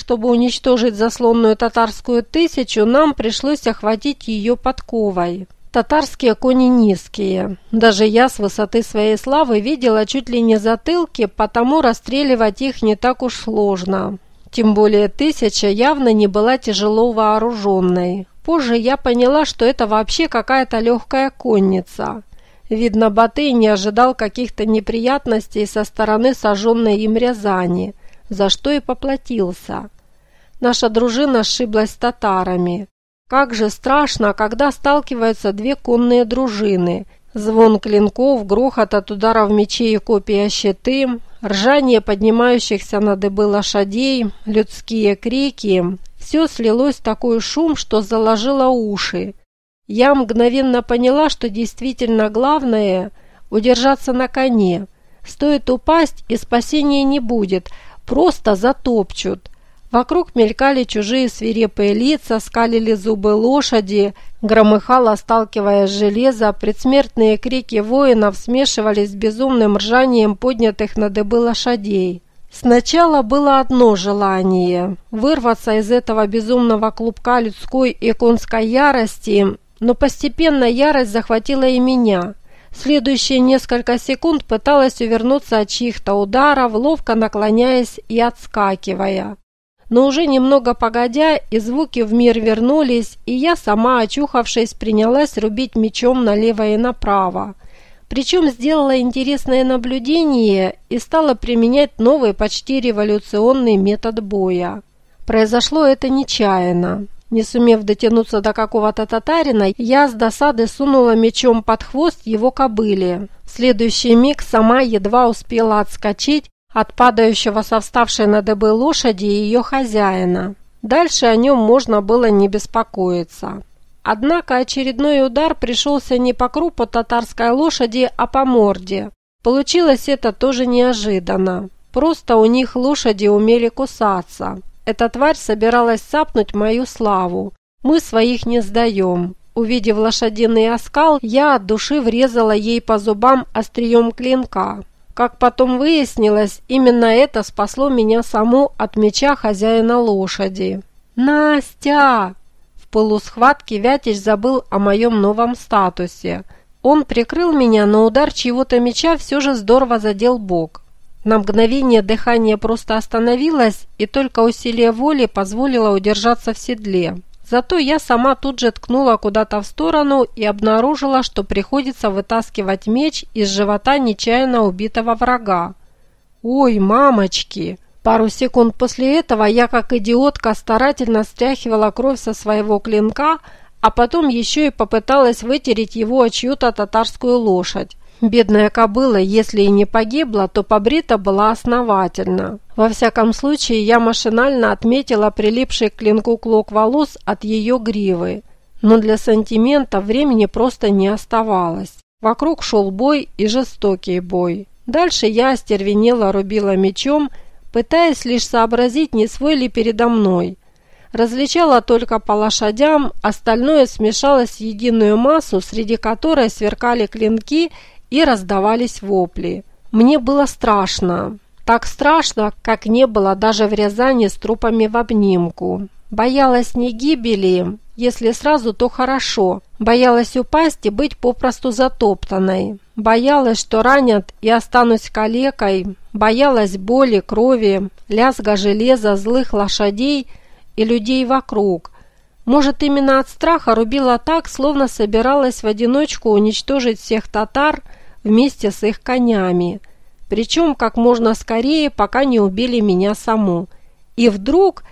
Чтобы уничтожить заслонную татарскую тысячу, нам пришлось охватить ее подковой. Татарские кони низкие. Даже я с высоты своей славы видела чуть ли не затылки, потому расстреливать их не так уж сложно. Тем более тысяча явно не была тяжело вооруженной. Позже я поняла, что это вообще какая-то легкая конница. Видно, Батый не ожидал каких-то неприятностей со стороны сожженной им Рязани, за что и поплатился. Наша дружина сшиблась с татарами. Как же страшно, когда сталкиваются две конные дружины. Звон клинков, грохот от ударов мечей и копий о щиты, ржание поднимающихся на дыбы лошадей, людские крики. Все слилось в такой шум, что заложило уши. Я мгновенно поняла, что действительно главное – удержаться на коне. Стоит упасть, и спасения не будет, просто затопчут. Вокруг мелькали чужие свирепые лица, скалили зубы лошади, громыхало, сталкивая железо, предсмертные крики воинов смешивались с безумным ржанием поднятых на дыбы лошадей. Сначала было одно желание – вырваться из этого безумного клубка людской и конской ярости, но постепенно ярость захватила и меня. Следующие несколько секунд пыталась увернуться от чьих-то ударов, ловко наклоняясь и отскакивая. Но уже немного погодя, и звуки в мир вернулись, и я сама, очухавшись, принялась рубить мечом налево и направо. Причем сделала интересное наблюдение и стала применять новый, почти революционный метод боя. Произошло это нечаянно. Не сумев дотянуться до какого-то татарина, я с досады сунула мечом под хвост его кобыле. В следующий миг сама едва успела отскочить, от падающего со вставшей на дыбы лошади и ее хозяина. Дальше о нем можно было не беспокоиться. Однако очередной удар пришелся не по крупу татарской лошади, а по морде. Получилось это тоже неожиданно. Просто у них лошади умели кусаться. Эта тварь собиралась сапнуть мою славу. Мы своих не сдаем. Увидев лошадиный оскал, я от души врезала ей по зубам острием клинка. Как потом выяснилось, именно это спасло меня саму от меча хозяина лошади. «Настя!» В полусхватке Вятич забыл о моем новом статусе. Он прикрыл меня, но удар чьего-то меча все же здорово задел бок. На мгновение дыхание просто остановилось, и только усилие воли позволило удержаться в седле. Зато я сама тут же ткнула куда-то в сторону и обнаружила, что приходится вытаскивать меч из живота нечаянно убитого врага. «Ой, мамочки!» Пару секунд после этого я, как идиотка, старательно стряхивала кровь со своего клинка, а потом еще и попыталась вытереть его о чью-то татарскую лошадь. Бедная кобыла, если и не погибла, то побрита была основательно. Во всяком случае, я машинально отметила прилипший к клинку клок волос от ее гривы. Но для сантимента времени просто не оставалось. Вокруг шел бой и жестокий бой. Дальше я остервенела рубила мечом, пытаясь лишь сообразить, не свой ли передо мной. Различала только по лошадям, остальное смешалось в единую массу, среди которой сверкали клинки и раздавались вопли. Мне было страшно. Так страшно, как не было даже в Рязани с трупами в обнимку. Боялась не гибели, если сразу, то хорошо. Боялась упасть и быть попросту затоптанной. Боялась, что ранят и останусь калекой. Боялась боли, крови, лязга железа, злых лошадей и людей вокруг. Может, именно от страха рубила так, словно собиралась в одиночку уничтожить всех татар – вместе с их конями, причем как можно скорее, пока не убили меня саму. И вдруг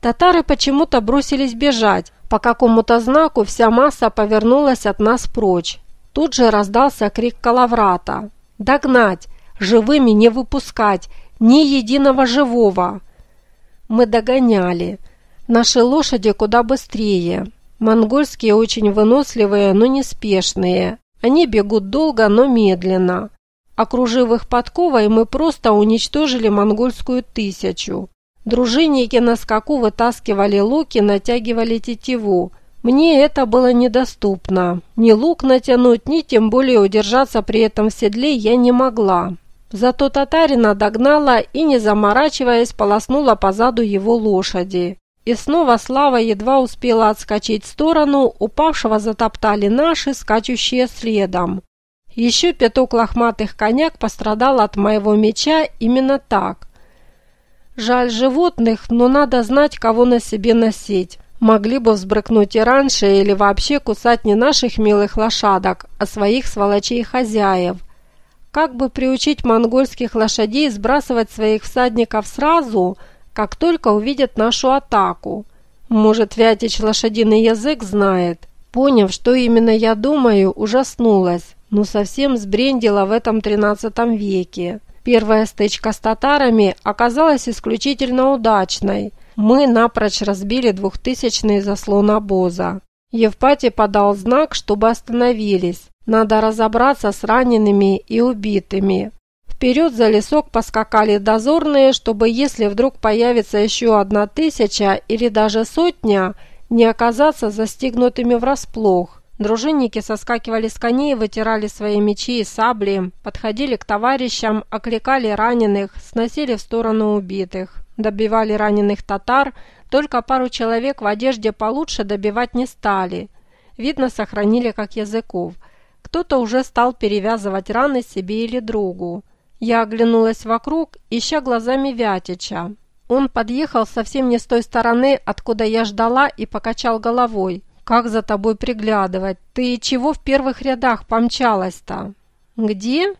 татары почему-то бросились бежать. По какому-то знаку вся масса повернулась от нас прочь. Тут же раздался крик Калаврата. «Догнать! Живыми не выпускать! Ни единого живого!» Мы догоняли. Наши лошади куда быстрее. Монгольские очень выносливые, но неспешные. Они бегут долго, но медленно. Окружив их подковой, мы просто уничтожили монгольскую тысячу. Дружинники на скаку вытаскивали луки, натягивали тетиву. Мне это было недоступно. Ни лук натянуть, ни тем более удержаться при этом в седле я не могла. Зато татарина догнала и, не заморачиваясь, полоснула по заду его лошади. И снова Слава едва успела отскочить в сторону, упавшего затоптали наши, скачущие следом. Еще пяток лохматых коняк пострадал от моего меча именно так. Жаль животных, но надо знать, кого на себе носить. Могли бы взбрыкнуть и раньше, или вообще кусать не наших милых лошадок, а своих сволочей-хозяев. Как бы приучить монгольских лошадей сбрасывать своих всадников сразу – как только увидят нашу атаку. Может, Вятич лошадиный язык знает? Поняв, что именно я думаю, ужаснулась. Ну, совсем сбрендила в этом тринадцатом веке. Первая стычка с татарами оказалась исключительно удачной. Мы напрочь разбили двухтысячный заслон обоза. Евпатий подал знак, чтобы остановились. Надо разобраться с ранеными и убитыми. Вперед за лесок поскакали дозорные, чтобы если вдруг появится еще одна тысяча или даже сотня, не оказаться застигнутыми врасплох. Дружинники соскакивали с коней, вытирали свои мечи и сабли, подходили к товарищам, окликали раненых, сносили в сторону убитых. Добивали раненых татар, только пару человек в одежде получше добивать не стали. Видно, сохранили как языков. Кто-то уже стал перевязывать раны себе или другу. Я оглянулась вокруг, ища глазами Вятича. Он подъехал совсем не с той стороны, откуда я ждала, и покачал головой. «Как за тобой приглядывать? Ты чего в первых рядах помчалась-то?» «Где?»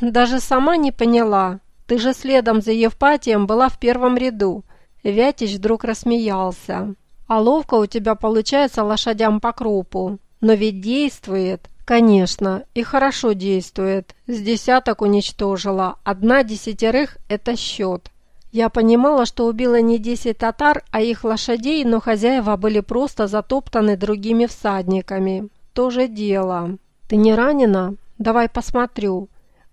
«Даже сама не поняла. Ты же следом за Евпатием была в первом ряду». Вятич вдруг рассмеялся. «А ловко у тебя получается лошадям по крупу. Но ведь действует. Конечно, и хорошо действует. С десяток уничтожила. Одна десятерых – это счет. Я понимала, что убила не десять татар, а их лошадей, но хозяева были просто затоптаны другими всадниками. То же дело. Ты не ранена? Давай посмотрю.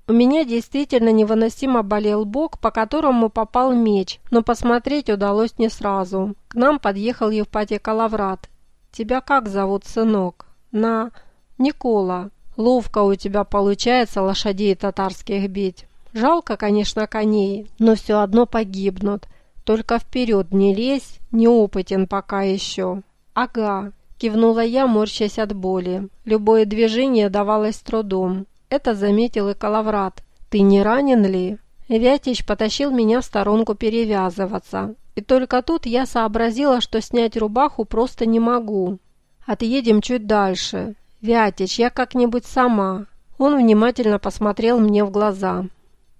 У меня действительно невыносимо болел бок, по которому попал меч, но посмотреть удалось не сразу. К нам подъехал Евпатий Калаврат. «Тебя как зовут, сынок?» «На...» «Никола, ловко у тебя получается лошадей татарских бить. Жалко, конечно, коней, но все одно погибнут. Только вперед не лезь, неопытен пока еще». «Ага», – кивнула я, морщась от боли. Любое движение давалось трудом. Это заметил и Калаврат. «Ты не ранен ли?» Вятич потащил меня в сторонку перевязываться. И только тут я сообразила, что снять рубаху просто не могу. Отъедем чуть дальше. «Вятич, я как-нибудь сама». Он внимательно посмотрел мне в глаза.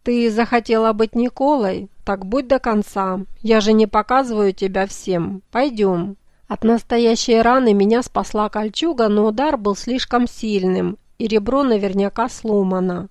«Ты захотела быть Николой? Так будь до конца. Я же не показываю тебя всем. Пойдем». От настоящей раны меня спасла кольчуга, но удар был слишком сильным, и ребро наверняка сломано.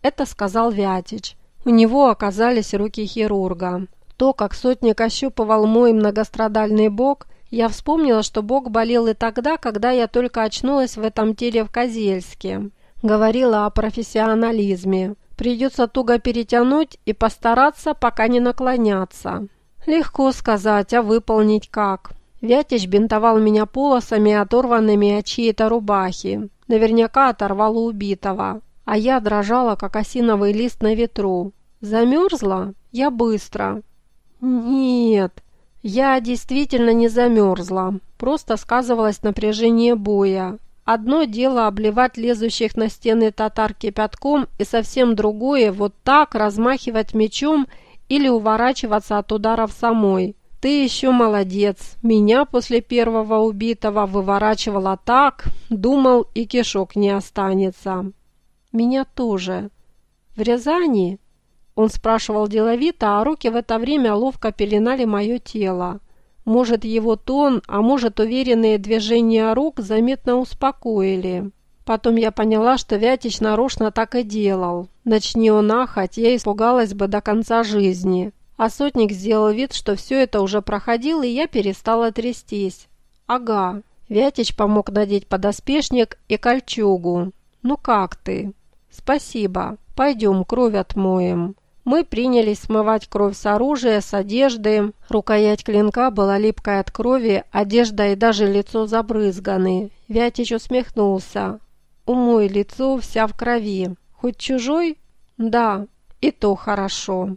Это сказал Вятич. У него оказались руки хирурга. То, как сотник ощупывал мой многострадальный бок, я вспомнила, что Бог болел и тогда, когда я только очнулась в этом теле в Козельске. Говорила о профессионализме. Придется туго перетянуть и постараться, пока не наклоняться. Легко сказать, а выполнить как? Вятич бинтовал меня полосами, оторванными от чьей-то рубахи. Наверняка оторвал у убитого. А я дрожала, как осиновый лист на ветру. Замерзла? Я быстро. Нет, я действительно не замерзла, просто сказывалось напряжение боя. Одно дело обливать лезущих на стены татар кипятком, и совсем другое вот так размахивать мечом или уворачиваться от ударов самой. Ты еще молодец. Меня после первого убитого выворачивала так, думал, и кишок не останется. Меня тоже. В Рязани он спрашивал деловито, а руки в это время ловко пеленали мое тело. Может, его тон, а может, уверенные движения рук заметно успокоили. Потом я поняла, что Вятич нарочно так и делал. Начни он ахать, я испугалась бы до конца жизни. А сотник сделал вид, что все это уже проходило, и я перестала трястись. Ага. Вятич помог надеть подоспешник и кольчугу. «Ну как ты?» «Спасибо. Пойдем, кровь отмоем». Мы принялись смывать кровь с оружия, с одежды. Рукоять клинка была липкой от крови, одежда и даже лицо забрызганы. Вятич усмехнулся. «Умой лицо вся в крови. Хоть чужой?» «Да, И то хорошо.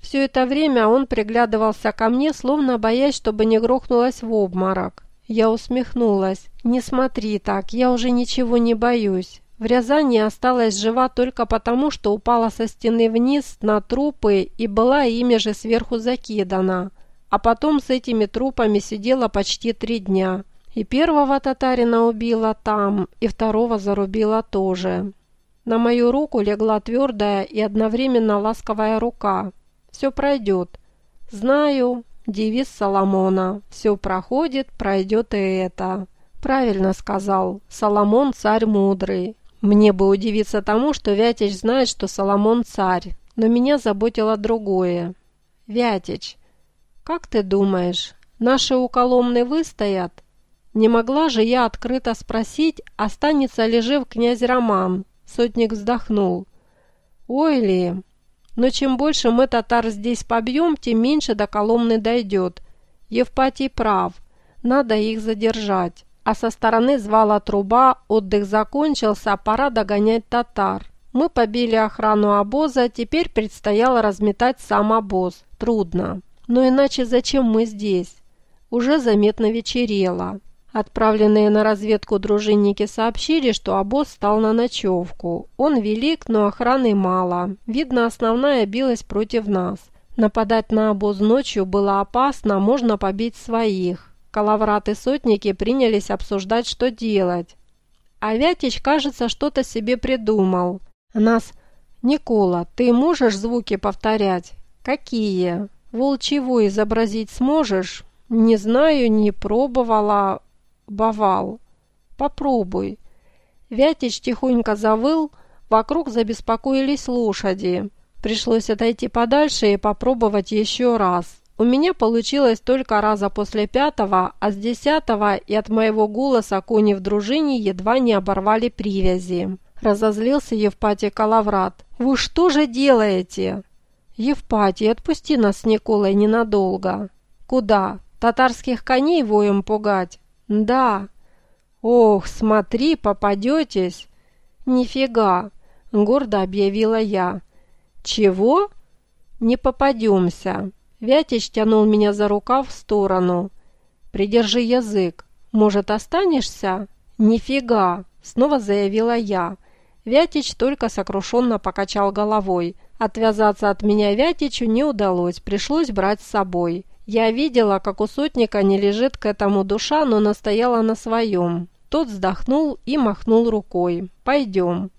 Все это время он приглядывался ко мне, словно боясь, чтобы не грохнулась в обморок. Я усмехнулась. «Не смотри так, я уже ничего не боюсь. В Рязани осталась жива только потому, что упала со стены вниз на трупы и была ими же сверху закидана. А потом с этими трупами сидела почти три дня. И первого татарина убила там, и второго зарубила тоже. На мою руку легла твердая и одновременно ласковая рука. «Все пройдет». «Знаю», девиз Соломона «Все проходит, пройдет и это». Правильно сказал, Соломон царь мудрый. Мне бы удивиться тому, что Вятич знает, что Соломон царь, но меня заботило другое. Вятич, как ты думаешь, наши у Коломны выстоят? Не могла же я открыто спросить, останется ли жив князь Роман? Сотник вздохнул. Ой ли, но чем больше мы татар здесь побьем, тем меньше до Коломны дойдет. Евпатий прав, надо их задержать а со стороны звала труба, отдых закончился, пора догонять татар. Мы побили охрану обоза, теперь предстояло разметать сам обоз. Трудно. Но иначе зачем мы здесь? Уже заметно вечерело. Отправленные на разведку дружинники сообщили, что обоз стал на ночевку. Он велик, но охраны мало. Видно, основная билась против нас. Нападать на обоз ночью было опасно, можно побить своих. Калаврат и сотники принялись обсуждать, что делать. А Вятич, кажется, что-то себе придумал. Нас... «Никола, ты можешь звуки повторять?» «Какие? Волчьего изобразить сможешь?» «Не знаю, не пробовала...» «Бовал». «Попробуй». Вятич тихонько завыл, вокруг забеспокоились лошади. Пришлось отойти подальше и попробовать еще раз. У меня получилось только раза после пятого, а с десятого и от моего голоса кони в дружине едва не оборвали привязи. Разозлился Евпатий Калаврат. «Вы что же делаете?» «Евпатий, отпусти нас с Николой ненадолго». «Куда? Татарских коней воем пугать?» «Да». «Ох, смотри, попадетесь!» «Нифига!» – гордо объявила я. «Чего?» «Не попадемся!» Вятич тянул меня за рукав в сторону. «Придержи язык. Может, останешься?» «Нифига!» – снова заявила я. Вятич только сокрушенно покачал головой. Отвязаться от меня Вятичу не удалось, пришлось брать с собой. Я видела, как у сотника не лежит к этому душа, но настояла на своем. Тот вздохнул и махнул рукой. «Пойдем».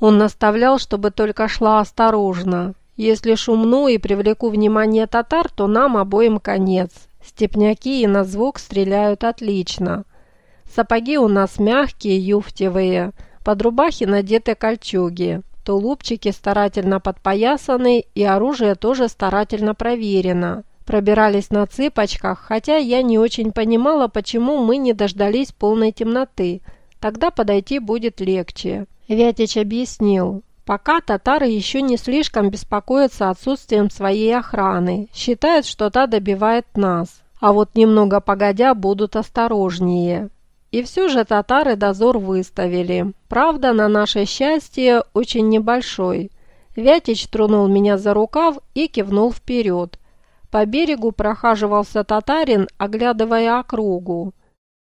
Он наставлял, чтобы только шла осторожно. Если шумну и привлеку внимание татар, то нам обоим конец. Степняки и на звук стреляют отлично. Сапоги у нас мягкие, юфтевые, под рубахи надеты кольчуги. Тулупчики старательно подпоясаны и оружие тоже старательно проверено. Пробирались на цыпочках, хотя я не очень понимала, почему мы не дождались полной темноты. Тогда подойти будет легче. Вятич объяснил. Пока татары еще не слишком беспокоятся отсутствием своей охраны, считают, что та добивает нас, а вот немного погодя будут осторожнее. И все же татары дозор выставили. Правда, на наше счастье, очень небольшой. Вятич тронул меня за рукав и кивнул вперед. По берегу прохаживался татарин, оглядывая округу.